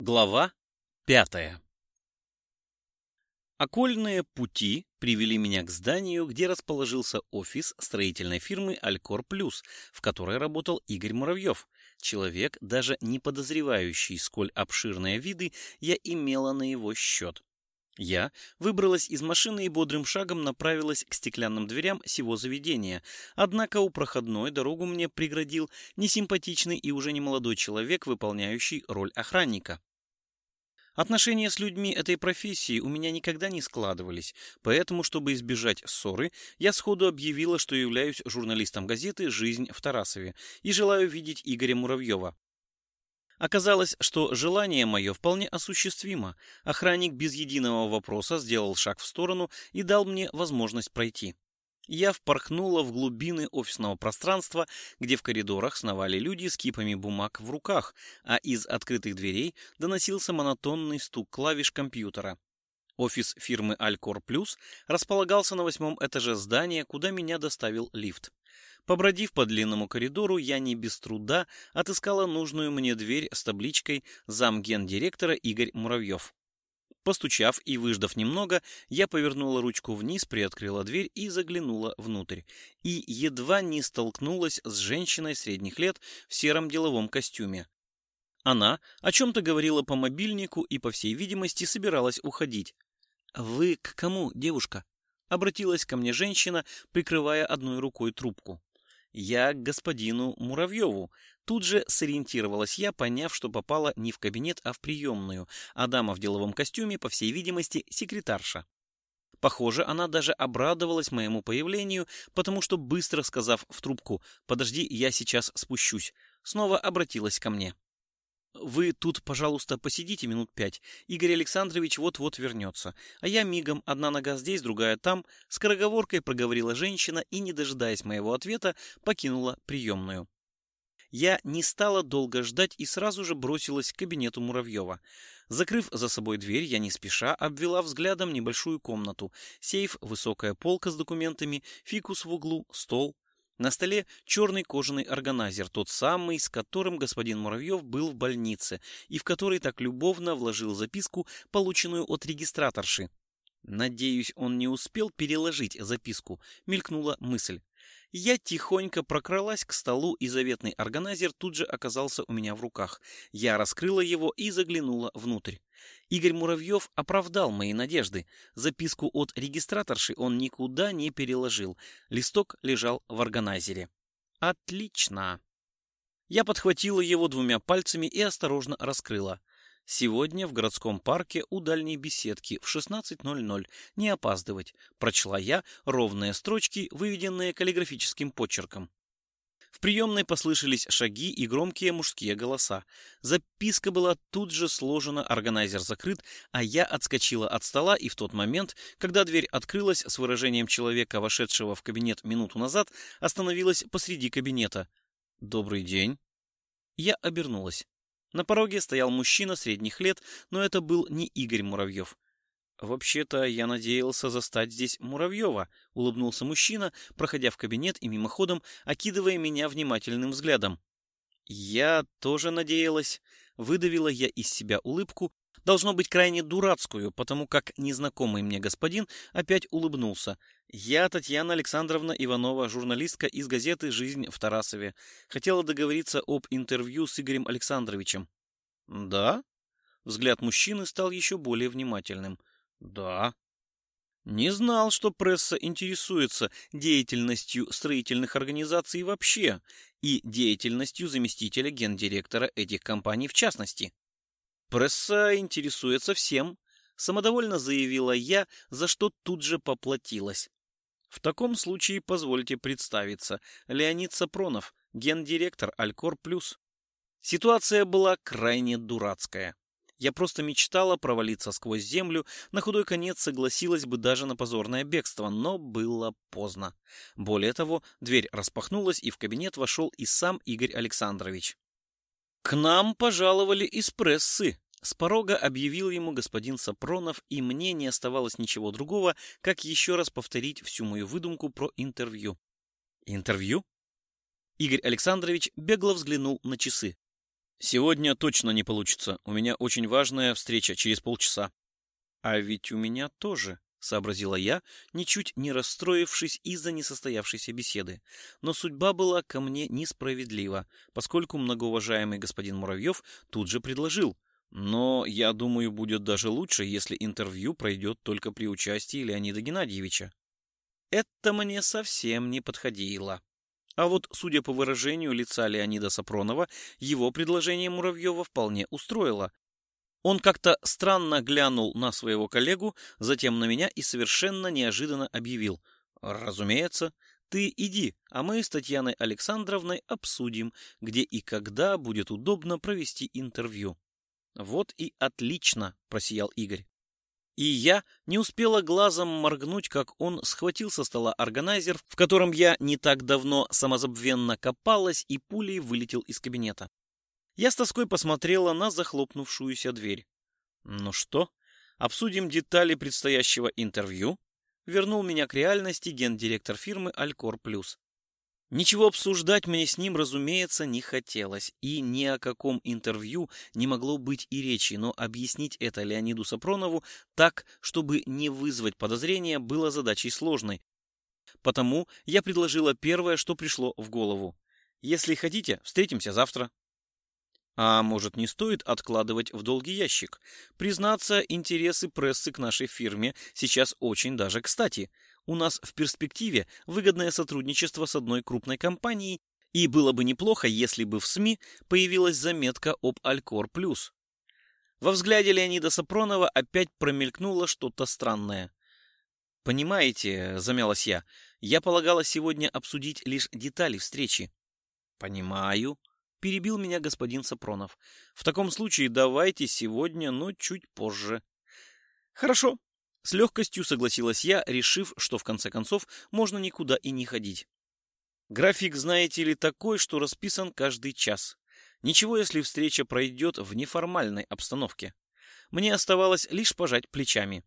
Глава пятая Окольные пути привели меня к зданию, где расположился офис строительной фирмы «Алькор Плюс», в которой работал Игорь Муравьев, человек, даже не подозревающий, сколь обширные виды я имела на его счет. Я выбралась из машины и бодрым шагом направилась к стеклянным дверям сего заведения. Однако у проходной дорогу мне преградил несимпатичный и уже немолодой человек, выполняющий роль охранника. Отношения с людьми этой профессии у меня никогда не складывались, поэтому, чтобы избежать ссоры, я сходу объявила, что являюсь журналистом газеты «Жизнь в Тарасове» и желаю видеть Игоря Муравьева. Оказалось, что желание мое вполне осуществимо. Охранник без единого вопроса сделал шаг в сторону и дал мне возможность пройти. Я впорхнула в глубины офисного пространства, где в коридорах сновали люди с кипами бумаг в руках, а из открытых дверей доносился монотонный стук клавиш компьютера. Офис фирмы Алькор Плюс располагался на восьмом этаже здания, куда меня доставил лифт. Побродив по длинному коридору, я не без труда отыскала нужную мне дверь с табличкой «Замгендиректора Игорь Муравьев». Постучав и выждав немного, я повернула ручку вниз, приоткрыла дверь и заглянула внутрь. И едва не столкнулась с женщиной средних лет в сером деловом костюме. Она о чем-то говорила по мобильнику и, по всей видимости, собиралась уходить. «Вы к кому, девушка?» — обратилась ко мне женщина, прикрывая одной рукой трубку. «Я к господину Муравьеву». Тут же сориентировалась я, поняв, что попала не в кабинет, а в приемную, а дама в деловом костюме, по всей видимости, секретарша. Похоже, она даже обрадовалась моему появлению, потому что, быстро сказав в трубку «Подожди, я сейчас спущусь», снова обратилась ко мне. Вы тут, пожалуйста, посидите минут пять. Игорь Александрович вот-вот вернется. А я мигом, одна нога здесь, другая там, скороговоркой проговорила женщина и, не дожидаясь моего ответа, покинула приемную. Я не стала долго ждать и сразу же бросилась к кабинету Муравьева. Закрыв за собой дверь, я не спеша обвела взглядом небольшую комнату. Сейф, высокая полка с документами, фикус в углу, стол — на столе черный кожаный органайзер, тот самый, с которым господин Муравьев был в больнице и в который так любовно вложил записку, полученную от регистраторши. Надеюсь, он не успел переложить записку, мелькнула мысль. Я тихонько прокралась к столу, и заветный органайзер тут же оказался у меня в руках. Я раскрыла его и заглянула внутрь. Игорь Муравьев оправдал мои надежды. Записку от регистраторши он никуда не переложил. Листок лежал в органайзере. Отлично. Я подхватила его двумя пальцами и осторожно раскрыла. Сегодня в городском парке у дальней беседки в 16.00. Не опаздывать. Прочла я ровные строчки, выведенные каллиграфическим почерком. В приемной послышались шаги и громкие мужские голоса. Записка была тут же сложена, органайзер закрыт, а я отскочила от стола, и в тот момент, когда дверь открылась с выражением человека, вошедшего в кабинет минуту назад, остановилась посреди кабинета. «Добрый день». Я обернулась. На пороге стоял мужчина средних лет, но это был не Игорь Муравьев. «Вообще-то я надеялся застать здесь Муравьева», — улыбнулся мужчина, проходя в кабинет и мимоходом окидывая меня внимательным взглядом. «Я тоже надеялась», — выдавила я из себя улыбку, должно быть крайне дурацкую, потому как незнакомый мне господин опять улыбнулся. «Я Татьяна Александровна Иванова, журналистка из газеты «Жизнь в Тарасове». Хотела договориться об интервью с Игорем Александровичем». «Да?» Взгляд мужчины стал еще более внимательным. Да. Не знал, что пресса интересуется деятельностью строительных организаций вообще и деятельностью заместителя гендиректора этих компаний в частности. Пресса интересуется всем, самодовольно заявила я, за что тут же поплатилась. В таком случае позвольте представиться. Леонид Сапронов, гендиректор Алькор Плюс. Ситуация была крайне дурацкая. Я просто мечтала провалиться сквозь землю, на худой конец согласилась бы даже на позорное бегство, но было поздно. Более того, дверь распахнулась, и в кабинет вошел и сам Игорь Александрович. «К нам пожаловали из прессы», — с порога объявил ему господин Сапронов, и мне не оставалось ничего другого, как еще раз повторить всю мою выдумку про интервью. «Интервью?» Игорь Александрович бегло взглянул на часы. Сегодня точно не получится. У меня очень важная встреча через полчаса. А ведь у меня тоже, сообразила я, ничуть не расстроившись из-за несостоявшейся беседы. Но судьба была ко мне несправедлива, поскольку многоуважаемый господин Муравьев тут же предложил. Но я думаю, будет даже лучше, если интервью пройдет только при участии Леонида Геннадьевича. Это мне совсем не подходило. А вот, судя по выражению лица Леонида Сапронова, его предложение Муравьева вполне устроило. Он как-то странно глянул на своего коллегу, затем на меня и совершенно неожиданно объявил. «Разумеется, ты иди, а мы с Татьяной Александровной обсудим, где и когда будет удобно провести интервью». «Вот и отлично!» – просиял Игорь. И я не успела глазом моргнуть, как он схватил со стола органайзер, в котором я не так давно самозабвенно копалась, и пулей вылетел из кабинета. Я с тоской посмотрела на захлопнувшуюся дверь. Ну что, обсудим детали предстоящего интервью? Вернул меня к реальности гендиректор фирмы Алькор Плюс. Ничего обсуждать мне с ним, разумеется, не хотелось, и ни о каком интервью не могло быть и речи, но объяснить это Леониду Сапронову так, чтобы не вызвать подозрения, было задачей сложной. Потому я предложила первое, что пришло в голову. Если хотите, встретимся завтра. А может, не стоит откладывать в долгий ящик? Признаться, интересы прессы к нашей фирме сейчас очень даже кстати – у нас в перспективе выгодное сотрудничество с одной крупной компанией, и было бы неплохо, если бы в СМИ появилась заметка об Алькор Плюс. Во взгляде Леонида Сапронова опять промелькнуло что-то странное. «Понимаете», — замялась я, — «я полагала сегодня обсудить лишь детали встречи». «Понимаю», — перебил меня господин Сапронов. «В таком случае давайте сегодня, но чуть позже». «Хорошо», с легкостью согласилась я, решив, что в конце концов можно никуда и не ходить. График, знаете ли, такой, что расписан каждый час. Ничего, если встреча пройдет в неформальной обстановке. Мне оставалось лишь пожать плечами.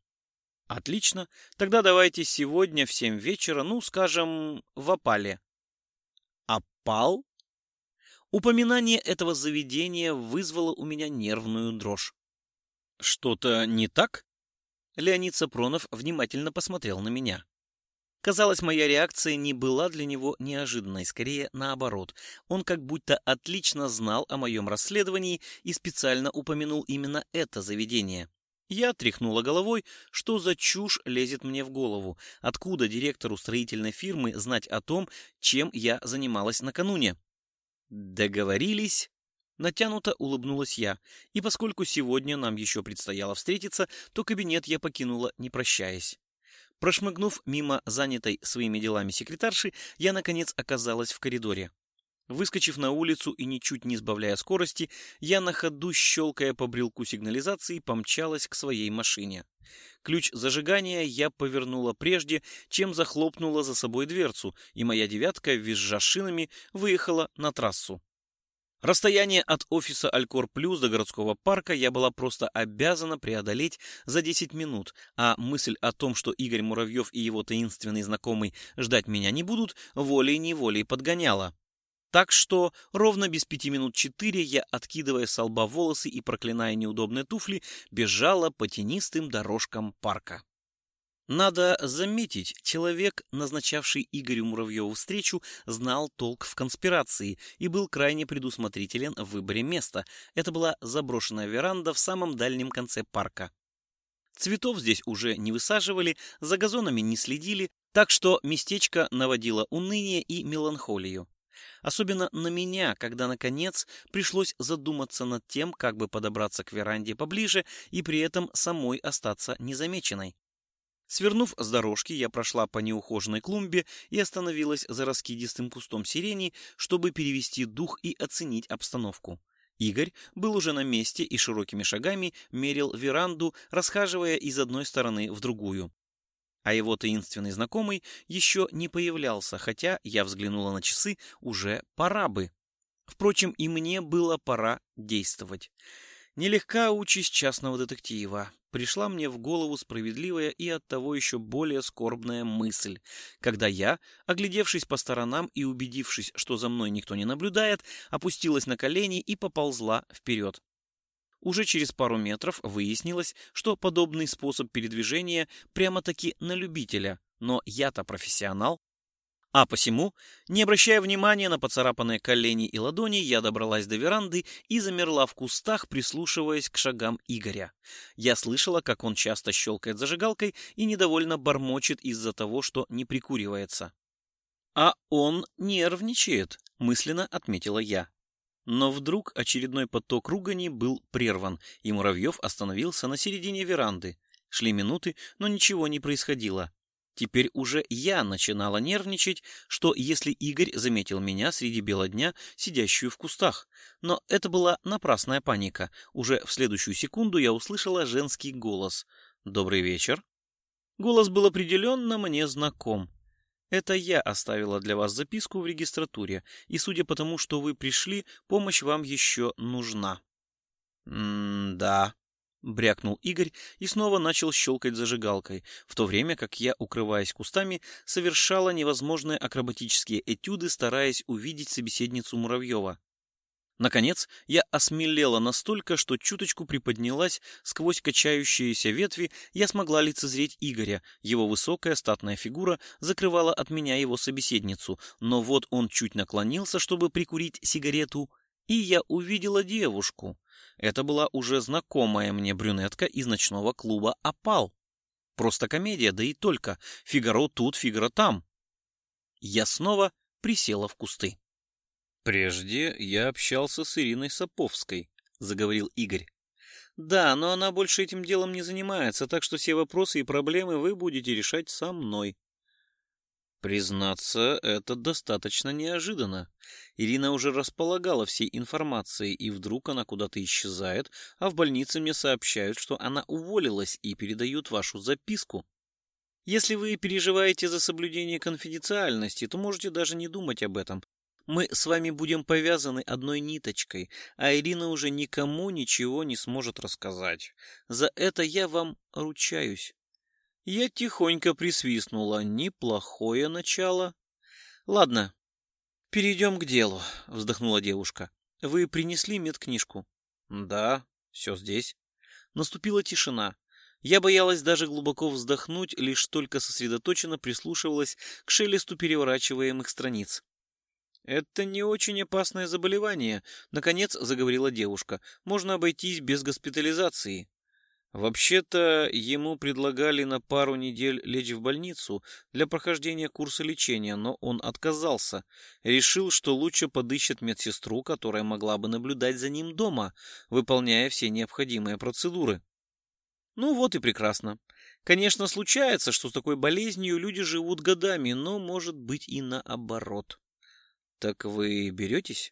Отлично, тогда давайте сегодня в семь вечера, ну, скажем, в опале. Опал? Упоминание этого заведения вызвало у меня нервную дрожь. Что-то не так? Леонид Сапронов внимательно посмотрел на меня. Казалось, моя реакция не была для него неожиданной, скорее наоборот. Он как будто отлично знал о моем расследовании и специально упомянул именно это заведение. Я тряхнула головой, что за чушь лезет мне в голову. Откуда директору строительной фирмы знать о том, чем я занималась накануне? Договорились, Натянуто улыбнулась я, и поскольку сегодня нам еще предстояло встретиться, то кабинет я покинула, не прощаясь. Прошмыгнув мимо занятой своими делами секретарши, я, наконец, оказалась в коридоре. Выскочив на улицу и ничуть не сбавляя скорости, я на ходу, щелкая по брелку сигнализации, помчалась к своей машине. Ключ зажигания я повернула прежде, чем захлопнула за собой дверцу, и моя девятка, визжа шинами, выехала на трассу. Расстояние от офиса Алькор Плюс до городского парка я была просто обязана преодолеть за 10 минут, а мысль о том, что Игорь Муравьев и его таинственный знакомый ждать меня не будут, волей-неволей подгоняла. Так что ровно без пяти минут четыре я, откидывая с лба волосы и проклиная неудобные туфли, бежала по тенистым дорожкам парка. Надо заметить, человек, назначавший Игорю Муравьеву встречу, знал толк в конспирации и был крайне предусмотрителен в выборе места. Это была заброшенная веранда в самом дальнем конце парка. Цветов здесь уже не высаживали, за газонами не следили, так что местечко наводило уныние и меланхолию. Особенно на меня, когда, наконец, пришлось задуматься над тем, как бы подобраться к веранде поближе и при этом самой остаться незамеченной. Свернув с дорожки, я прошла по неухоженной клумбе и остановилась за раскидистым кустом сирени, чтобы перевести дух и оценить обстановку. Игорь был уже на месте и широкими шагами мерил веранду, расхаживая из одной стороны в другую. А его таинственный знакомый еще не появлялся, хотя я взглянула на часы, уже пора бы. Впрочем, и мне было пора действовать. Нелегка участь частного детектива. Пришла мне в голову справедливая и оттого еще более скорбная мысль, когда я, оглядевшись по сторонам и убедившись, что за мной никто не наблюдает, опустилась на колени и поползла вперед. Уже через пару метров выяснилось, что подобный способ передвижения прямо-таки на любителя, но я-то профессионал. А посему, не обращая внимания на поцарапанные колени и ладони, я добралась до веранды и замерла в кустах, прислушиваясь к шагам Игоря. Я слышала, как он часто щелкает зажигалкой и недовольно бормочет из-за того, что не прикуривается. «А он нервничает», — мысленно отметила я. Но вдруг очередной поток ругани был прерван, и Муравьев остановился на середине веранды. Шли минуты, но ничего не происходило. Теперь уже я начинала нервничать, что если Игорь заметил меня среди бела дня, сидящую в кустах. Но это была напрасная паника. Уже в следующую секунду я услышала женский голос. «Добрый вечер». Голос был определенно мне знаком. Это я оставила для вас записку в регистратуре, и судя по тому, что вы пришли, помощь вам еще нужна. «М-да», — брякнул Игорь и снова начал щелкать зажигалкой, в то время как я, укрываясь кустами, совершала невозможные акробатические этюды, стараясь увидеть собеседницу Муравьева. Наконец, я осмелела настолько, что чуточку приподнялась сквозь качающиеся ветви, я смогла лицезреть Игоря. Его высокая статная фигура закрывала от меня его собеседницу, но вот он чуть наклонился, чтобы прикурить сигарету, и я увидела девушку. Это была уже знакомая мне брюнетка из ночного клуба «Опал». Просто комедия, да и только. Фигаро тут, Фигаро там. Я снова присела в кусты. «Прежде я общался с Ириной Саповской», — заговорил Игорь. «Да, но она больше этим делом не занимается, так что все вопросы и проблемы вы будете решать со мной». Признаться, это достаточно неожиданно. Ирина уже располагала всей информацией, и вдруг она куда-то исчезает, а в больнице мне сообщают, что она уволилась и передают вашу записку. Если вы переживаете за соблюдение конфиденциальности, то можете даже не думать об этом. Мы с вами будем повязаны одной ниточкой, а Ирина уже никому ничего не сможет рассказать. За это я вам ручаюсь. Я тихонько присвистнула. Неплохое начало. Ладно, перейдем к делу, вздохнула девушка. Вы принесли медкнижку? Да, все здесь. Наступила тишина. Я боялась даже глубоко вздохнуть, лишь только сосредоточенно прислушивалась к шелесту переворачиваемых страниц. «Это не очень опасное заболевание», — наконец заговорила девушка. «Можно обойтись без госпитализации». Вообще-то ему предлагали на пару недель лечь в больницу для прохождения курса лечения, но он отказался. Решил, что лучше подыщет медсестру, которая могла бы наблюдать за ним дома, выполняя все необходимые процедуры. Ну вот и прекрасно. Конечно, случается, что с такой болезнью люди живут годами, но может быть и наоборот. Так вы беретесь?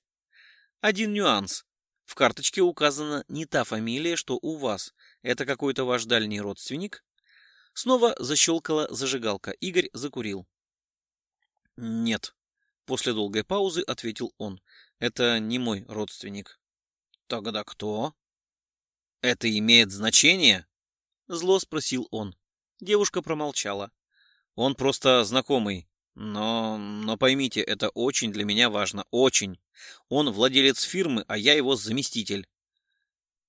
Один нюанс. В карточке указана не та фамилия, что у вас. Это какой-то ваш дальний родственник? Снова защелкала зажигалка. Игорь закурил. Нет. После долгой паузы ответил он. Это не мой родственник. Тогда кто? Это имеет значение? Зло спросил он. Девушка промолчала. Он просто знакомый. Но, но поймите, это очень для меня важно, очень. Он владелец фирмы, а я его заместитель.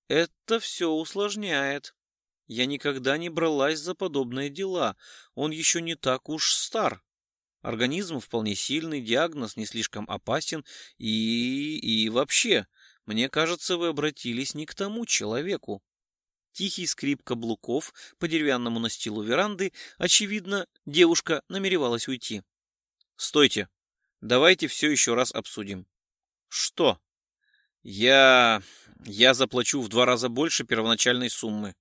Это все усложняет. Я никогда не бралась за подобные дела. Он еще не так уж стар. Организм вполне сильный, диагноз не слишком опасен и... и вообще, мне кажется, вы обратились не к тому человеку. Тихий скрип каблуков по деревянному настилу веранды, очевидно, девушка намеревалась уйти. Стойте. Давайте все еще раз обсудим. Что? Я... я заплачу в два раза больше первоначальной суммы.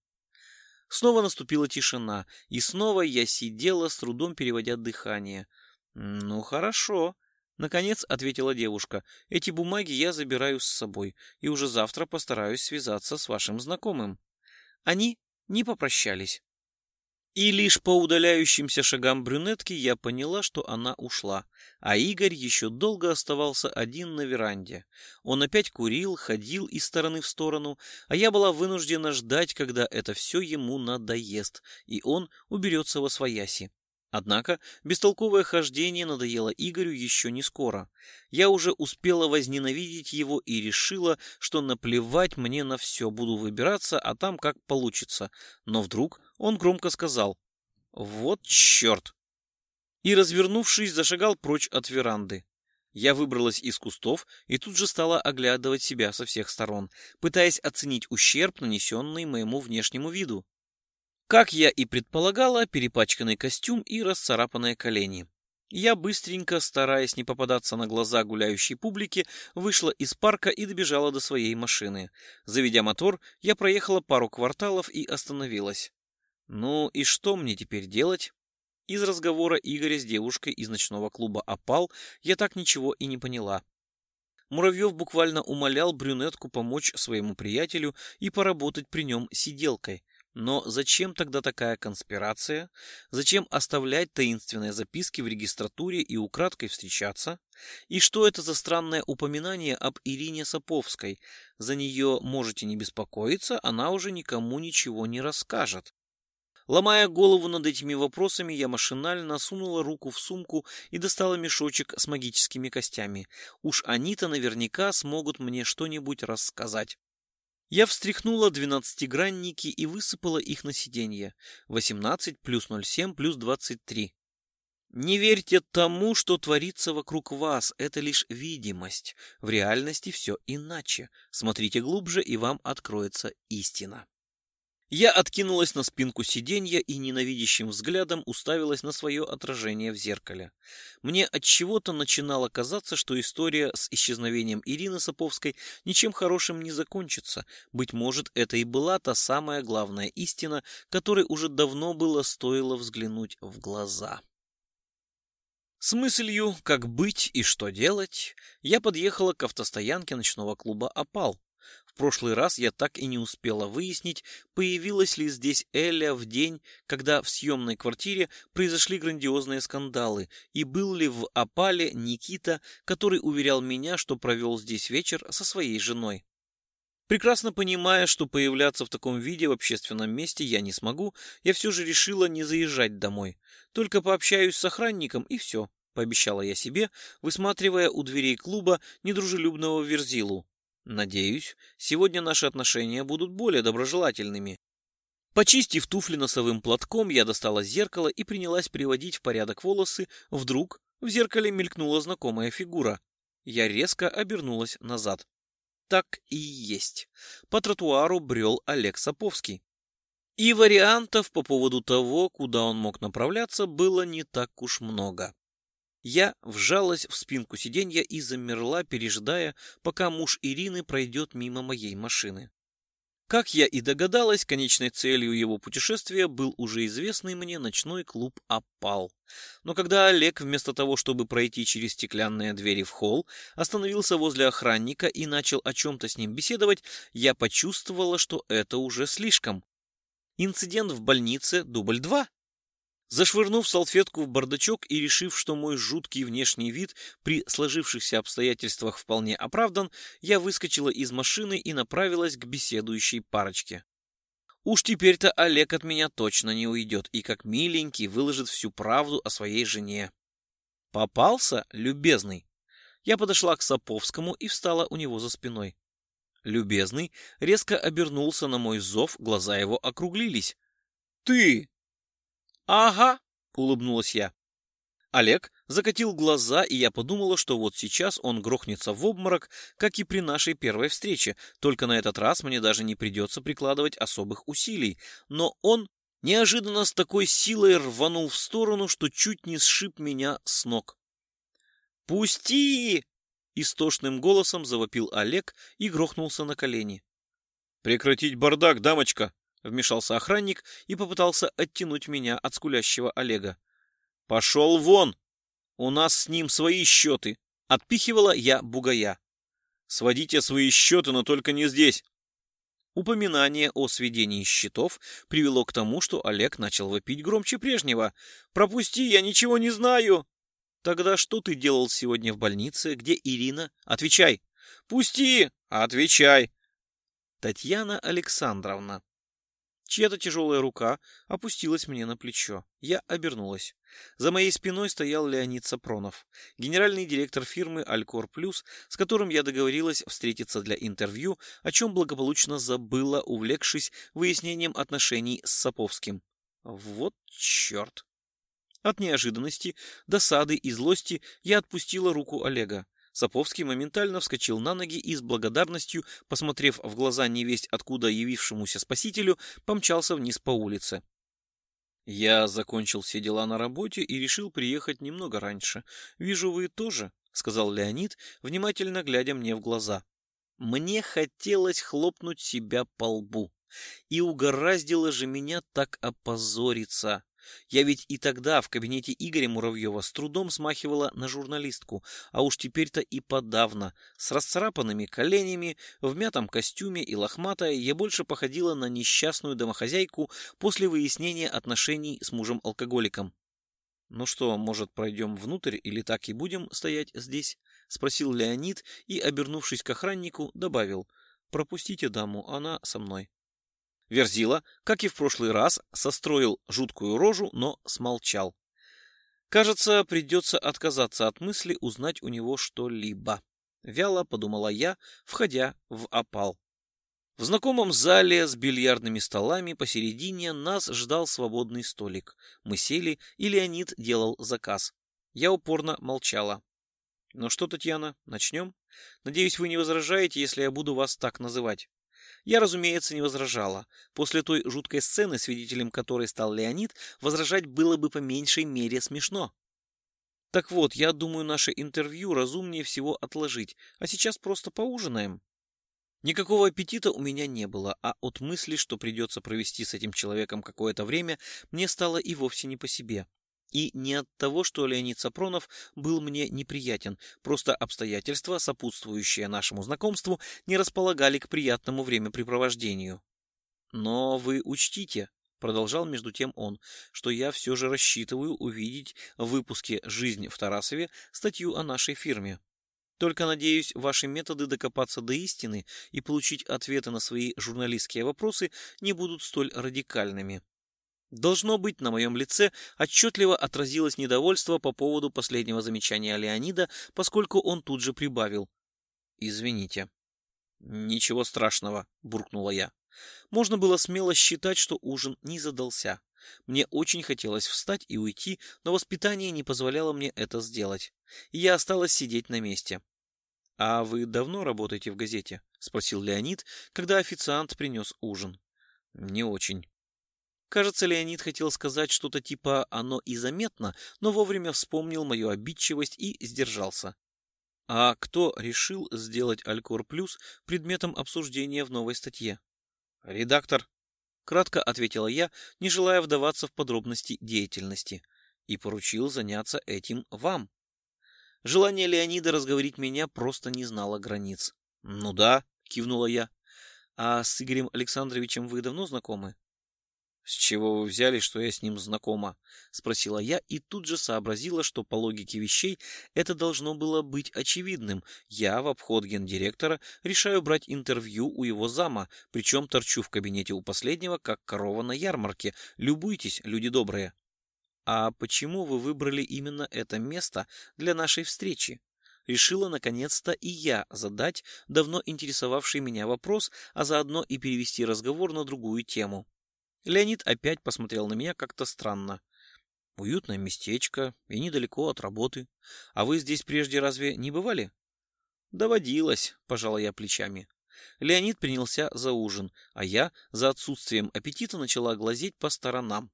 Снова наступила тишина, и снова я сидела, с трудом переводя дыхание. Ну, хорошо. Наконец ответила девушка. Эти бумаги я забираю с собой, и уже завтра постараюсь связаться с вашим знакомым. Они не попрощались. И лишь по удаляющимся шагам брюнетки я поняла, что она ушла, а Игорь еще долго оставался один на веранде. Он опять курил, ходил из стороны в сторону, а я была вынуждена ждать, когда это все ему надоест, и он уберется во свояси. Однако бестолковое хождение надоело Игорю еще не скоро. Я уже успела возненавидеть его и решила, что наплевать мне на все, буду выбираться, а там как получится. Но вдруг он громко сказал «Вот черт!» и, развернувшись, зашагал прочь от веранды. Я выбралась из кустов и тут же стала оглядывать себя со всех сторон, пытаясь оценить ущерб, нанесенный моему внешнему виду. Как я и предполагала, перепачканный костюм и расцарапанные колени. Я быстренько, стараясь не попадаться на глаза гуляющей публики, вышла из парка и добежала до своей машины. Заведя мотор, я проехала пару кварталов и остановилась. Ну и что мне теперь делать? Из разговора Игоря с девушкой из ночного клуба «Опал» я так ничего и не поняла. Муравьев буквально умолял брюнетку помочь своему приятелю и поработать при нем сиделкой. Но зачем тогда такая конспирация? Зачем оставлять таинственные записки в регистратуре и украдкой встречаться? И что это за странное упоминание об Ирине Саповской? За нее можете не беспокоиться, она уже никому ничего не расскажет. Ломая голову над этими вопросами, я машинально сунула руку в сумку и достала мешочек с магическими костями. Уж они-то наверняка смогут мне что-нибудь рассказать. Я встряхнула двенадцатигранники и высыпала их на сиденье. 18 плюс 0,7 плюс 23. Не верьте тому, что творится вокруг вас, это лишь видимость. В реальности все иначе. Смотрите глубже, и вам откроется истина. Я откинулась на спинку сиденья и ненавидящим взглядом уставилась на свое отражение в зеркале. Мне от чего-то начинало казаться, что история с исчезновением Ирины Саповской ничем хорошим не закончится. Быть может, это и была та самая главная истина, которой уже давно было стоило взглянуть в глаза. С мыслью, как быть и что делать, я подъехала к автостоянке ночного клуба «Опал», прошлый раз я так и не успела выяснить, появилась ли здесь Эля в день, когда в съемной квартире произошли грандиозные скандалы, и был ли в опале Никита, который уверял меня, что провел здесь вечер со своей женой. Прекрасно понимая, что появляться в таком виде в общественном месте я не смогу, я все же решила не заезжать домой. Только пообщаюсь с охранником и все, пообещала я себе, высматривая у дверей клуба недружелюбного Верзилу. Надеюсь, сегодня наши отношения будут более доброжелательными. Почистив туфли носовым платком, я достала зеркало и принялась приводить в порядок волосы. Вдруг в зеркале мелькнула знакомая фигура. Я резко обернулась назад. Так и есть. По тротуару брел Олег Саповский. И вариантов по поводу того, куда он мог направляться, было не так уж много. Я вжалась в спинку сиденья и замерла, пережидая, пока муж Ирины пройдет мимо моей машины. Как я и догадалась, конечной целью его путешествия был уже известный мне ночной клуб «Опал». Но когда Олег, вместо того, чтобы пройти через стеклянные двери в холл, остановился возле охранника и начал о чем-то с ним беседовать, я почувствовала, что это уже слишком. Инцидент в больнице, дубль два. Зашвырнув салфетку в бардачок и решив, что мой жуткий внешний вид при сложившихся обстоятельствах вполне оправдан, я выскочила из машины и направилась к беседующей парочке. Уж теперь-то Олег от меня точно не уйдет и как миленький выложит всю правду о своей жене. Попался, любезный. Я подошла к Саповскому и встала у него за спиной. Любезный резко обернулся на мой зов, глаза его округлились. «Ты!» «Ага», — улыбнулась я. Олег закатил глаза, и я подумала, что вот сейчас он грохнется в обморок, как и при нашей первой встрече, только на этот раз мне даже не придется прикладывать особых усилий. Но он неожиданно с такой силой рванул в сторону, что чуть не сшиб меня с ног. «Пусти!» — истошным голосом завопил Олег и грохнулся на колени. «Прекратить бардак, дамочка!» Вмешался охранник и попытался оттянуть меня от скулящего Олега. «Пошел вон! У нас с ним свои счеты!» Отпихивала я бугая. «Сводите свои счеты, но только не здесь!» Упоминание о сведении счетов привело к тому, что Олег начал вопить громче прежнего. «Пропусти, я ничего не знаю!» «Тогда что ты делал сегодня в больнице? Где Ирина? Отвечай!» «Пусти! Отвечай!» «Татьяна Александровна». Чья-то тяжелая рука опустилась мне на плечо. Я обернулась. За моей спиной стоял Леонид Сапронов, генеральный директор фирмы «Алькор Плюс», с которым я договорилась встретиться для интервью, о чем благополучно забыла, увлекшись выяснением отношений с Саповским. Вот черт! От неожиданности, досады и злости я отпустила руку Олега. Саповский моментально вскочил на ноги и с благодарностью, посмотрев в глаза невесть откуда явившемуся спасителю, помчался вниз по улице. Я закончил все дела на работе и решил приехать немного раньше. Вижу, вы тоже, сказал Леонид, внимательно глядя мне в глаза. Мне хотелось хлопнуть себя по лбу. И угораздило же меня так опозориться. Я ведь и тогда в кабинете Игоря Муравьева с трудом смахивала на журналистку, а уж теперь-то и подавно. С расцарапанными коленями, в мятом костюме и лохматая я больше походила на несчастную домохозяйку после выяснения отношений с мужем-алкоголиком. «Ну что, может, пройдем внутрь или так и будем стоять здесь?» — спросил Леонид и, обернувшись к охраннику, добавил. «Пропустите даму, она со мной». Верзила, как и в прошлый раз, состроил жуткую рожу, но смолчал. Кажется, придется отказаться от мысли узнать у него что-либо. Вяло подумала я, входя в опал. В знакомом зале с бильярдными столами посередине нас ждал свободный столик. Мы сели, и Леонид делал заказ. Я упорно молчала. «Ну что, Татьяна, начнем? Надеюсь, вы не возражаете, если я буду вас так называть?» Я, разумеется, не возражала. После той жуткой сцены, свидетелем которой стал Леонид, возражать было бы по меньшей мере смешно. Так вот, я думаю, наше интервью разумнее всего отложить, а сейчас просто поужинаем. Никакого аппетита у меня не было, а от мысли, что придется провести с этим человеком какое-то время, мне стало и вовсе не по себе. И не от того, что Леонид Сапронов был мне неприятен, просто обстоятельства, сопутствующие нашему знакомству, не располагали к приятному времяпрепровождению. Но вы учтите, продолжал между тем он, что я все же рассчитываю увидеть в выпуске «Жизнь в Тарасове» статью о нашей фирме. Только надеюсь, ваши методы докопаться до истины и получить ответы на свои журналистские вопросы не будут столь радикальными. Должно быть, на моем лице отчетливо отразилось недовольство по поводу последнего замечания Леонида, поскольку он тут же прибавил. «Извините». «Ничего страшного», — буркнула я. Можно было смело считать, что ужин не задался. Мне очень хотелось встать и уйти, но воспитание не позволяло мне это сделать. И я осталась сидеть на месте. «А вы давно работаете в газете?» — спросил Леонид, когда официант принес ужин. «Не очень», Кажется, Леонид хотел сказать что-то типа «оно и заметно», но вовремя вспомнил мою обидчивость и сдержался. А кто решил сделать Алькор Плюс предметом обсуждения в новой статье? Редактор. Кратко ответила я, не желая вдаваться в подробности деятельности, и поручил заняться этим вам. Желание Леонида разговорить меня просто не знало границ. Ну да, кивнула я. А с Игорем Александровичем вы давно знакомы? «С чего вы взяли, что я с ним знакома?» — спросила я и тут же сообразила, что по логике вещей это должно было быть очевидным. Я в обход гендиректора решаю брать интервью у его зама, причем торчу в кабинете у последнего, как корова на ярмарке. Любуйтесь, люди добрые. «А почему вы выбрали именно это место для нашей встречи?» Решила наконец-то и я задать давно интересовавший меня вопрос, а заодно и перевести разговор на другую тему. Леонид опять посмотрел на меня как-то странно. Уютное местечко и недалеко от работы. А вы здесь прежде разве не бывали? Доводилось, пожала я плечами. Леонид принялся за ужин, а я за отсутствием аппетита начала глазеть по сторонам.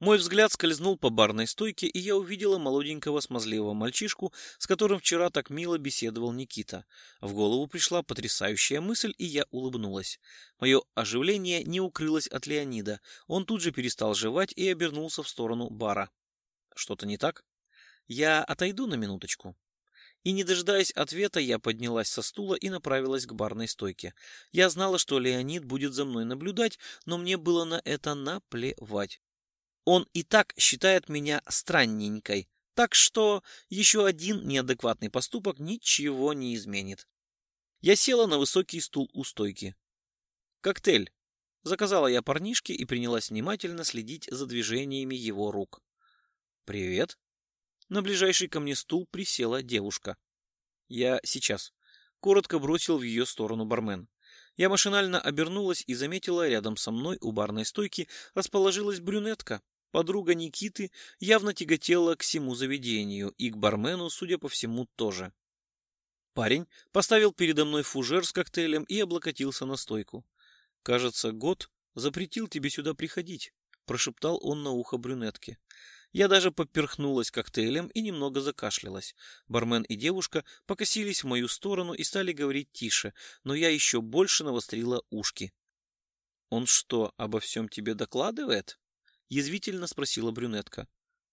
Мой взгляд скользнул по барной стойке, и я увидела молоденького смазливого мальчишку, с которым вчера так мило беседовал Никита. В голову пришла потрясающая мысль, и я улыбнулась. Мое оживление не укрылось от Леонида. Он тут же перестал жевать и обернулся в сторону бара. Что-то не так? Я отойду на минуточку. И, не дожидаясь ответа, я поднялась со стула и направилась к барной стойке. Я знала, что Леонид будет за мной наблюдать, но мне было на это наплевать. Он и так считает меня странненькой, так что еще один неадекватный поступок ничего не изменит. Я села на высокий стул у стойки. «Коктейль», — заказала я парнишке и принялась внимательно следить за движениями его рук. «Привет», на ближайший ко мне стул присела девушка. Я сейчас. Коротко бросил в ее сторону бармен. Я машинально обернулась и заметила рядом со мной у барной стойки расположилась брюнетка. Подруга Никиты явно тяготела к всему заведению и к бармену, судя по всему, тоже. Парень поставил передо мной фужер с коктейлем и облокотился на стойку. «Кажется, год запретил тебе сюда приходить», — прошептал он на ухо брюнетке. Я даже поперхнулась коктейлем и немного закашлялась. Бармен и девушка покосились в мою сторону и стали говорить тише, но я еще больше навострила ушки. «Он что, обо всем тебе докладывает?» — язвительно спросила брюнетка.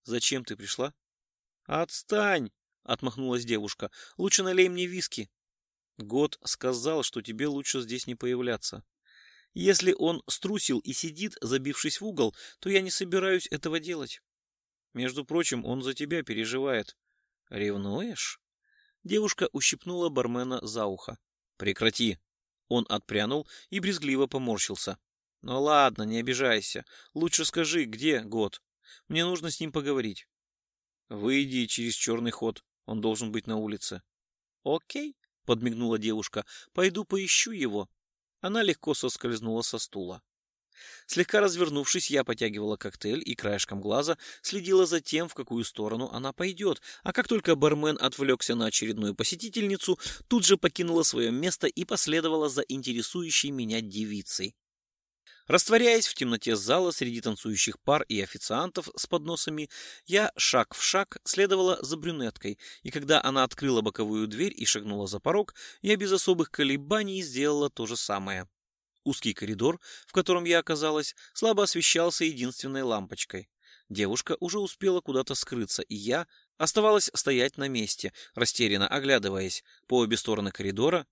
«Зачем ты пришла?» «Отстань!» — отмахнулась девушка. «Лучше налей мне виски». Год сказал, что тебе лучше здесь не появляться. Если он струсил и сидит, забившись в угол, то я не собираюсь этого делать. Между прочим, он за тебя переживает. Ревнуешь? Девушка ущипнула бармена за ухо. Прекрати. Он отпрянул и брезгливо поморщился. Ну ладно, не обижайся. Лучше скажи, где год. Мне нужно с ним поговорить. Выйди через черный ход. Он должен быть на улице. Окей, подмигнула девушка. Пойду поищу его. Она легко соскользнула со стула. Слегка развернувшись, я потягивала коктейль и краешком глаза следила за тем, в какую сторону она пойдет, а как только бармен отвлекся на очередную посетительницу, тут же покинула свое место и последовала за интересующей меня девицей. Растворяясь в темноте зала среди танцующих пар и официантов с подносами, я шаг в шаг следовала за брюнеткой, и когда она открыла боковую дверь и шагнула за порог, я без особых колебаний сделала то же самое. Узкий коридор, в котором я оказалась, слабо освещался единственной лампочкой. Девушка уже успела куда-то скрыться, и я оставалась стоять на месте, растерянно оглядываясь. По обе стороны коридора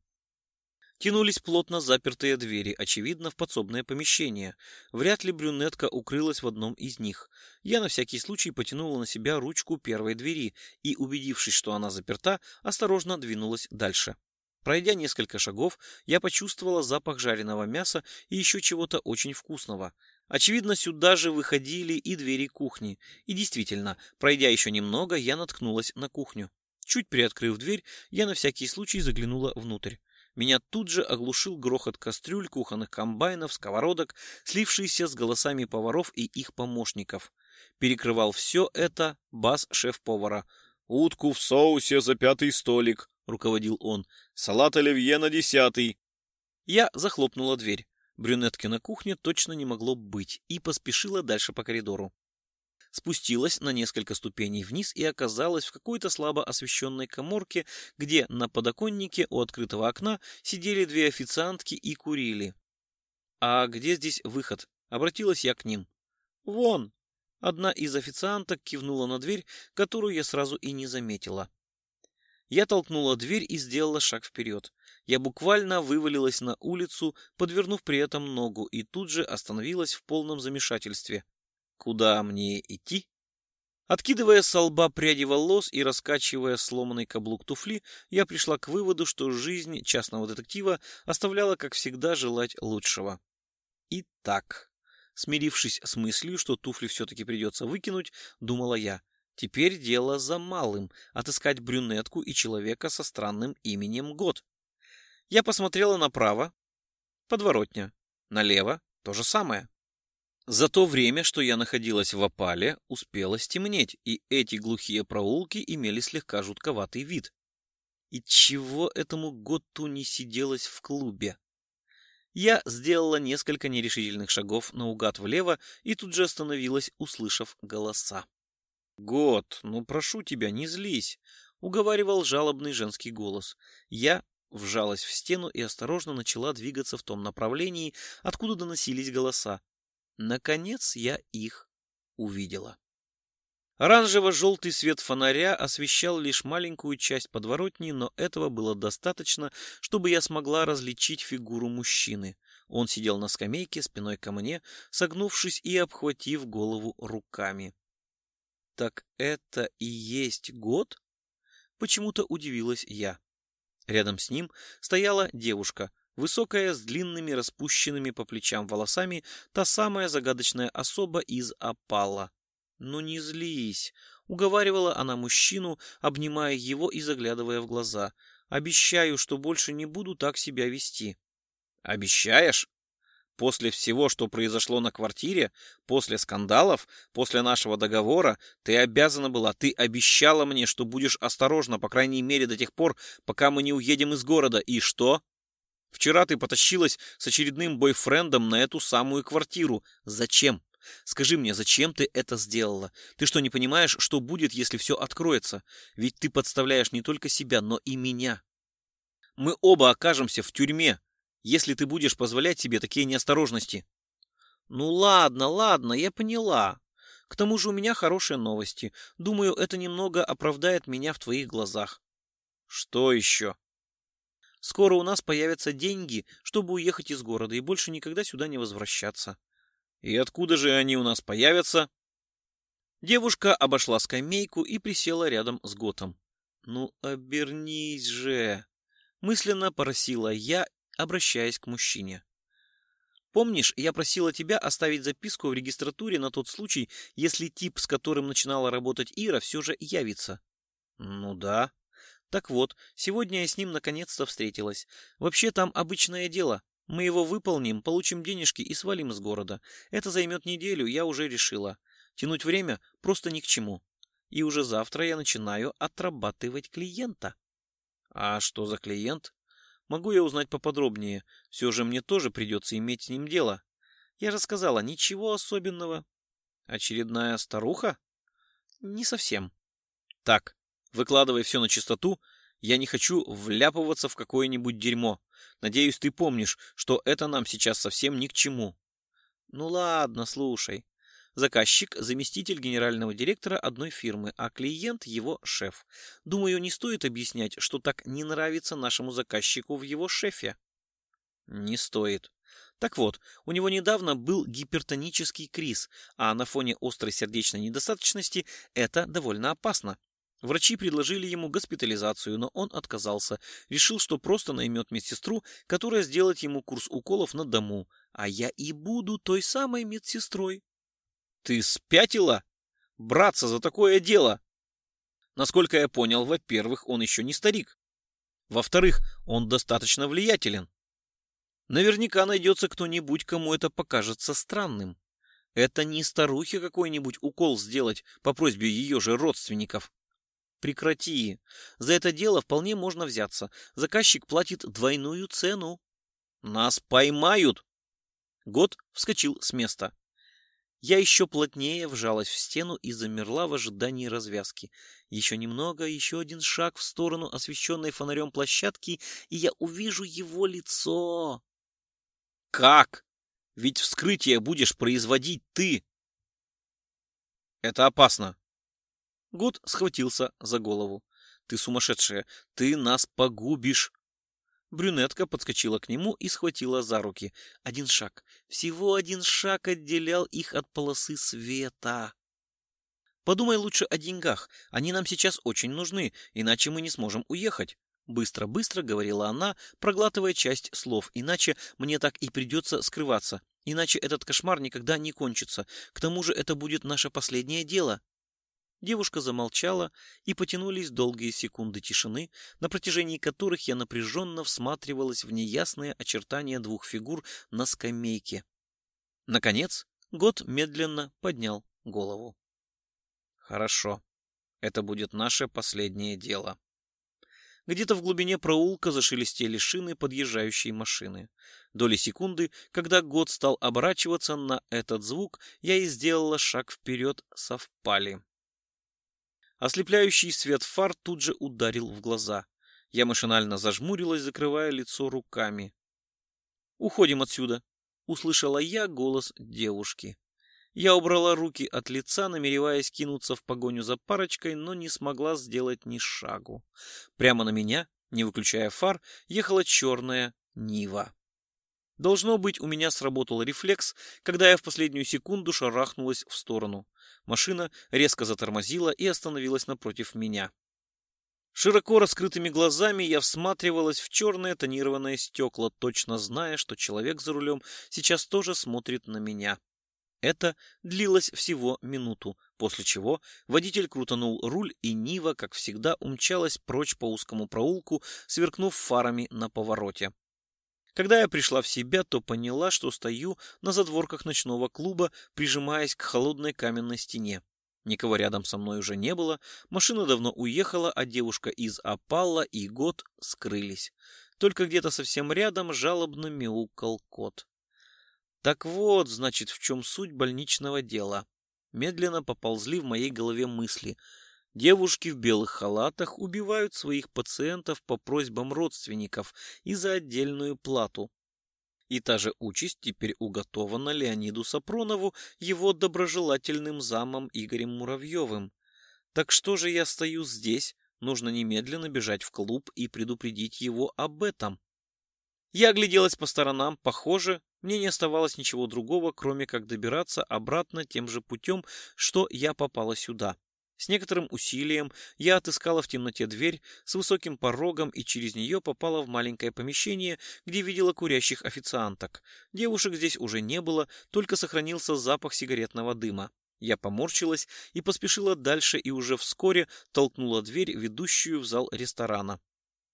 тянулись плотно запертые двери, очевидно, в подсобное помещение. Вряд ли брюнетка укрылась в одном из них. Я на всякий случай потянула на себя ручку первой двери и, убедившись, что она заперта, осторожно двинулась дальше. Пройдя несколько шагов, я почувствовала запах жареного мяса и еще чего-то очень вкусного. Очевидно, сюда же выходили и двери кухни. И действительно, пройдя еще немного, я наткнулась на кухню. Чуть приоткрыв дверь, я на всякий случай заглянула внутрь. Меня тут же оглушил грохот кастрюль, кухонных комбайнов, сковородок, слившийся с голосами поваров и их помощников. Перекрывал все это бас шеф-повара. «Утку в соусе за пятый столик», — руководил он. «Салат оливье на десятый». Я захлопнула дверь. Брюнетки на кухне точно не могло быть и поспешила дальше по коридору. Спустилась на несколько ступеней вниз и оказалась в какой-то слабо освещенной коморке, где на подоконнике у открытого окна сидели две официантки и курили. «А где здесь выход?» — обратилась я к ним. «Вон!» Одна из официанток кивнула на дверь, которую я сразу и не заметила. Я толкнула дверь и сделала шаг вперед. Я буквально вывалилась на улицу, подвернув при этом ногу, и тут же остановилась в полном замешательстве. Куда мне идти? Откидывая с лба пряди волос и раскачивая сломанный каблук туфли, я пришла к выводу, что жизнь частного детектива оставляла, как всегда, желать лучшего. Итак, смирившись с мыслью, что туфли все-таки придется выкинуть, думала я — Теперь дело за малым — отыскать брюнетку и человека со странным именем Год. Я посмотрела направо — подворотня, налево — то же самое. За то время, что я находилась в опале, успело стемнеть, и эти глухие проулки имели слегка жутковатый вид. И чего этому Готту не сиделось в клубе? Я сделала несколько нерешительных шагов наугад влево и тут же остановилась, услышав голоса. «Год, ну прошу тебя, не злись», — уговаривал жалобный женский голос. Я вжалась в стену и осторожно начала двигаться в том направлении, откуда доносились голоса. Наконец я их увидела. Оранжево-желтый свет фонаря освещал лишь маленькую часть подворотни, но этого было достаточно, чтобы я смогла различить фигуру мужчины. Он сидел на скамейке спиной ко мне, согнувшись и обхватив голову руками. «Так это и есть год?» Почему-то удивилась я. Рядом с ним стояла девушка, высокая, с длинными распущенными по плечам волосами, та самая загадочная особа из опала. «Ну не злись», — уговаривала она мужчину, обнимая его и заглядывая в глаза. «Обещаю, что больше не буду так себя вести». «Обещаешь?» После всего, что произошло на квартире, после скандалов, после нашего договора, ты обязана была, ты обещала мне, что будешь осторожна, по крайней мере, до тех пор, пока мы не уедем из города. И что? Вчера ты потащилась с очередным бойфрендом на эту самую квартиру. Зачем? Скажи мне, зачем ты это сделала? Ты что, не понимаешь, что будет, если все откроется? Ведь ты подставляешь не только себя, но и меня. Мы оба окажемся в тюрьме, если ты будешь позволять себе такие неосторожности. Ну ладно, ладно, я поняла. К тому же у меня хорошие новости. Думаю, это немного оправдает меня в твоих глазах. Что еще? Скоро у нас появятся деньги, чтобы уехать из города и больше никогда сюда не возвращаться. И откуда же они у нас появятся? Девушка обошла скамейку и присела рядом с Готом. Ну, обернись же, мысленно просила я, обращаясь к мужчине. Помнишь, я просила тебя оставить записку в регистратуре на тот случай, если тип, с которым начинала работать Ира, все же явится? Ну да. Так вот, сегодня я с ним наконец-то встретилась. Вообще там обычное дело. Мы его выполним, получим денежки и свалим из города. Это займет неделю, я уже решила. Тянуть время просто ни к чему. И уже завтра я начинаю отрабатывать клиента. А что за клиент? Могу я узнать поподробнее? Все же мне тоже придется иметь с ним дело. Я же сказала, ничего особенного. Очередная старуха? Не совсем. Так, выкладывай все на чистоту я не хочу вляпываться в какое-нибудь дерьмо. Надеюсь, ты помнишь, что это нам сейчас совсем ни к чему. Ну ладно, слушай. Заказчик – заместитель генерального директора одной фирмы, а клиент – его шеф. Думаю, не стоит объяснять, что так не нравится нашему заказчику в его шефе. Не стоит. Так вот, у него недавно был гипертонический криз, а на фоне острой сердечной недостаточности это довольно опасно. Врачи предложили ему госпитализацию, но он отказался. Решил, что просто наймет медсестру, которая сделает ему курс уколов на дому. А я и буду той самой медсестрой. Ты спятила? Браться за такое дело? Насколько я понял, во-первых, он еще не старик. Во-вторых, он достаточно влиятелен. Наверняка найдется кто-нибудь, кому это покажется странным. Это не старухе какой-нибудь укол сделать по просьбе ее же родственников. Прекрати. За это дело вполне можно взяться. Заказчик платит двойную цену. Нас поймают. Год вскочил с места. Я еще плотнее вжалась в стену и замерла в ожидании развязки. Еще немного, еще один шаг в сторону освещенной фонарем площадки, и я увижу его лицо. Как? Ведь вскрытие будешь производить ты. Это опасно. Год схватился за голову. «Ты сумасшедшая! Ты нас погубишь!» Брюнетка подскочила к нему и схватила за руки. Один шаг, всего один шаг отделял их от полосы света. «Подумай лучше о деньгах. Они нам сейчас очень нужны, иначе мы не сможем уехать». Быстро-быстро говорила она, проглатывая часть слов, иначе мне так и придется скрываться. Иначе этот кошмар никогда не кончится. К тому же это будет наше последнее дело. Девушка замолчала, и потянулись долгие секунды тишины, на протяжении которых я напряженно всматривалась в неясные очертания двух фигур на скамейке. Наконец, Год медленно поднял голову. «Хорошо. Это будет наше последнее дело». Где-то в глубине проулка зашелестели шины подъезжающей машины. Доли секунды, когда Год стал оборачиваться на этот звук, я и сделала шаг вперед, совпали. Ослепляющий свет фар тут же ударил в глаза. Я машинально зажмурилась, закрывая лицо руками. «Уходим отсюда!» — услышала я голос девушки. Я убрала руки от лица, намереваясь кинуться в погоню за парочкой, но не смогла сделать ни шагу. Прямо на меня, не выключая фар, ехала черная Нива. Должно быть, у меня сработал рефлекс, когда я в последнюю секунду шарахнулась в сторону. Машина резко затормозила и остановилась напротив меня. Широко раскрытыми глазами я всматривалась в черное тонированное стекла, точно зная, что человек за рулем сейчас тоже смотрит на меня. Это длилось всего минуту, после чего водитель крутанул руль, и Нива, как всегда, умчалась прочь по узкому проулку, сверкнув фарами на повороте. Когда я пришла в себя, то поняла, что стою на задворках ночного клуба, прижимаясь к холодной каменной стене. Никого рядом со мной уже не было, машина давно уехала, а девушка из Апалла и Год скрылись. Только где-то совсем рядом жалобно мяукал кот. Так вот, значит, в чем суть больничного дела. Медленно поползли в моей голове мысли — Девушки в белых халатах убивают своих пациентов по просьбам родственников и за отдельную плату. И та же участь теперь уготована Леониду Сапронову его доброжелательным замом Игорем Муравьевым. Так что же я стою здесь? Нужно немедленно бежать в клуб и предупредить его об этом. Я огляделась по сторонам, похоже, мне не оставалось ничего другого, кроме как добираться обратно тем же путем, что я попала сюда. С некоторым усилием я отыскала в темноте дверь с высоким порогом и через нее попала в маленькое помещение, где видела курящих официанток. Девушек здесь уже не было, только сохранился запах сигаретного дыма. Я поморщилась и поспешила дальше и уже вскоре толкнула дверь, ведущую в зал ресторана.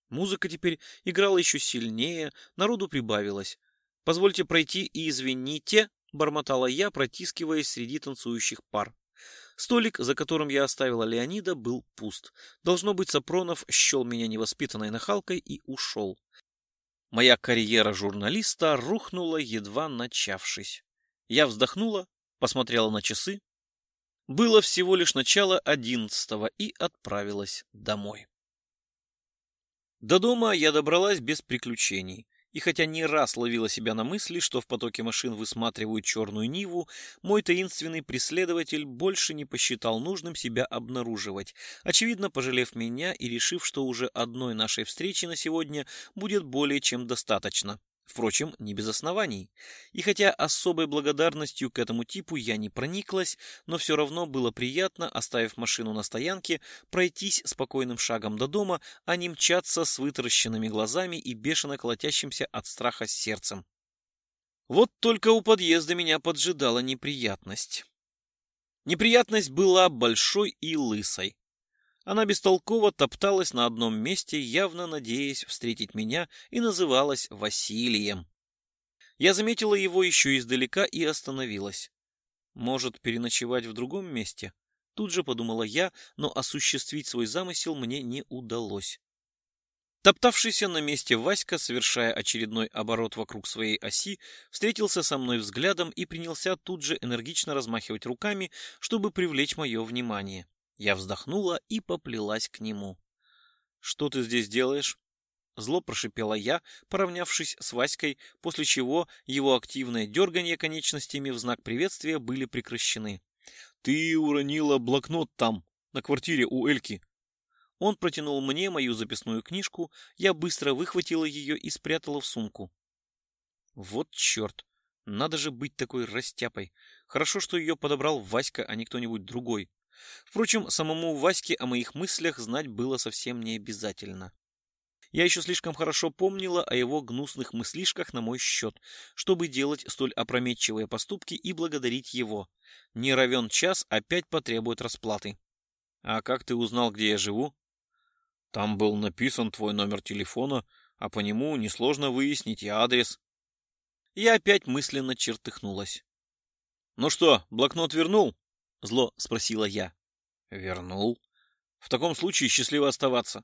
Музыка теперь играла еще сильнее, народу прибавилось. «Позвольте пройти и извините», — бормотала я, протискиваясь среди танцующих пар. Столик, за которым я оставила Леонида, был пуст. Должно быть, Сапронов счел меня невоспитанной нахалкой и ушел. Моя карьера журналиста рухнула, едва начавшись. Я вздохнула, посмотрела на часы. Было всего лишь начало одиннадцатого и отправилась домой. До дома я добралась без приключений. И хотя не раз ловила себя на мысли, что в потоке машин высматривают черную Ниву, мой таинственный преследователь больше не посчитал нужным себя обнаруживать, очевидно, пожалев меня и решив, что уже одной нашей встречи на сегодня будет более чем достаточно. Впрочем, не без оснований. И хотя особой благодарностью к этому типу я не прониклась, но все равно было приятно, оставив машину на стоянке, пройтись спокойным шагом до дома, а не мчаться с вытаращенными глазами и бешено колотящимся от страха сердцем. Вот только у подъезда меня поджидала неприятность. Неприятность была большой и лысой. Она бестолково топталась на одном месте, явно надеясь встретить меня, и называлась Василием. Я заметила его еще издалека и остановилась. Может, переночевать в другом месте? Тут же подумала я, но осуществить свой замысел мне не удалось. Топтавшийся на месте Васька, совершая очередной оборот вокруг своей оси, встретился со мной взглядом и принялся тут же энергично размахивать руками, чтобы привлечь мое внимание. Я вздохнула и поплелась к нему. «Что ты здесь делаешь?» Зло прошипела я, поравнявшись с Васькой, после чего его активное дергание конечностями в знак приветствия были прекращены. «Ты уронила блокнот там, на квартире у Эльки». Он протянул мне мою записную книжку, я быстро выхватила ее и спрятала в сумку. Вот черт, надо же быть такой растяпой. Хорошо, что ее подобрал Васька, а не кто-нибудь другой. Впрочем, самому Ваське о моих мыслях знать было совсем не обязательно. Я еще слишком хорошо помнила о его гнусных мыслишках на мой счет, чтобы делать столь опрометчивые поступки и благодарить его. Не равен час опять потребует расплаты. «А как ты узнал, где я живу?» «Там был написан твой номер телефона, а по нему несложно выяснить и адрес». Я опять мысленно чертыхнулась. «Ну что, блокнот вернул?» Зло спросила я. Вернул. В таком случае счастливо оставаться.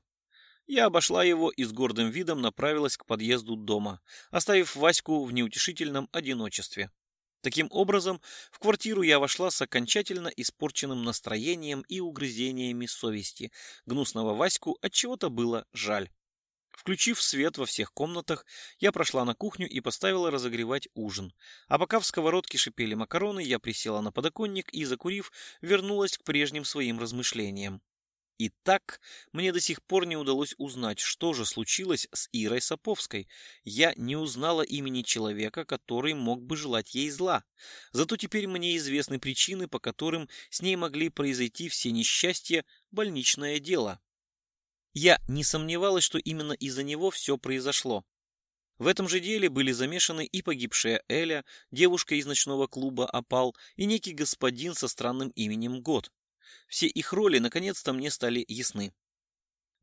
Я обошла его и с гордым видом направилась к подъезду дома, оставив Ваську в неутешительном одиночестве. Таким образом, в квартиру я вошла с окончательно испорченным настроением и угрызениями совести. Гнусного Ваську от чего-то было жаль. Включив свет во всех комнатах, я прошла на кухню и поставила разогревать ужин. А пока в сковородке шипели макароны, я присела на подоконник и, закурив, вернулась к прежним своим размышлениям. И так мне до сих пор не удалось узнать, что же случилось с Ирой Саповской. Я не узнала имени человека, который мог бы желать ей зла. Зато теперь мне известны причины, по которым с ней могли произойти все несчастья, больничное дело. Я не сомневалась, что именно из-за него все произошло. В этом же деле были замешаны и погибшая Эля, девушка из ночного клуба «Опал» и некий господин со странным именем Год. Все их роли наконец-то мне стали ясны.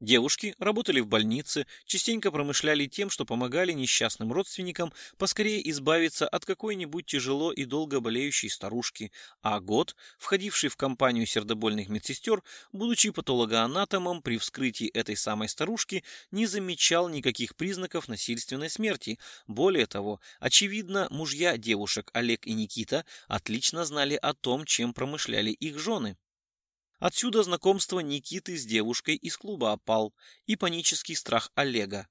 Девушки работали в больнице, частенько промышляли тем, что помогали несчастным родственникам поскорее избавиться от какой-нибудь тяжело и долго болеющей старушки, а год, входивший в компанию сердобольных медсестер, будучи патологоанатомом при вскрытии этой самой старушки, не замечал никаких признаков насильственной смерти. Более того, очевидно, мужья девушек Олег и Никита отлично знали о том, чем промышляли их жены. Отсюда знакомство Никиты с девушкой из клуба опал и панический страх Олега.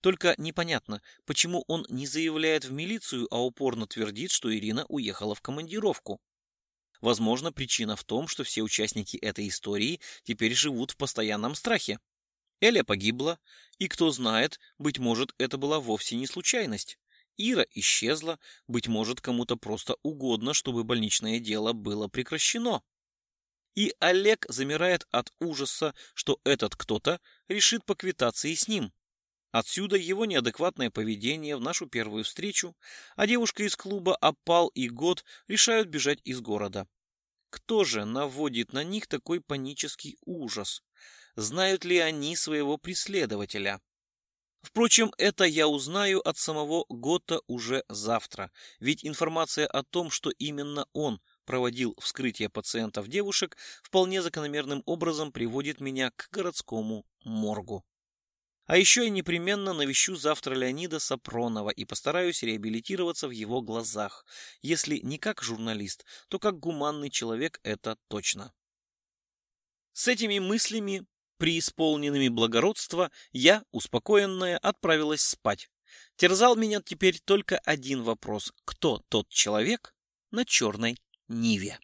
Только непонятно, почему он не заявляет в милицию, а упорно твердит, что Ирина уехала в командировку. Возможно, причина в том, что все участники этой истории теперь живут в постоянном страхе. Эля погибла, и кто знает, быть может, это была вовсе не случайность. Ира исчезла, быть может, кому-то просто угодно, чтобы больничное дело было прекращено. И Олег замирает от ужаса, что этот кто-то решит поквитаться и с ним. Отсюда его неадекватное поведение в нашу первую встречу, а девушка из клуба «Опал» и «Год» решают бежать из города. Кто же наводит на них такой панический ужас? Знают ли они своего преследователя? Впрочем, это я узнаю от самого Гота уже завтра, ведь информация о том, что именно он проводил вскрытие пациентов девушек, вполне закономерным образом приводит меня к городскому моргу. А еще я непременно навещу завтра Леонида Сапронова и постараюсь реабилитироваться в его глазах. Если не как журналист, то как гуманный человек это точно. С этими мыслями, преисполненными благородства, я, успокоенная, отправилась спать. Терзал меня теперь только один вопрос. Кто тот человек на черной Ниве.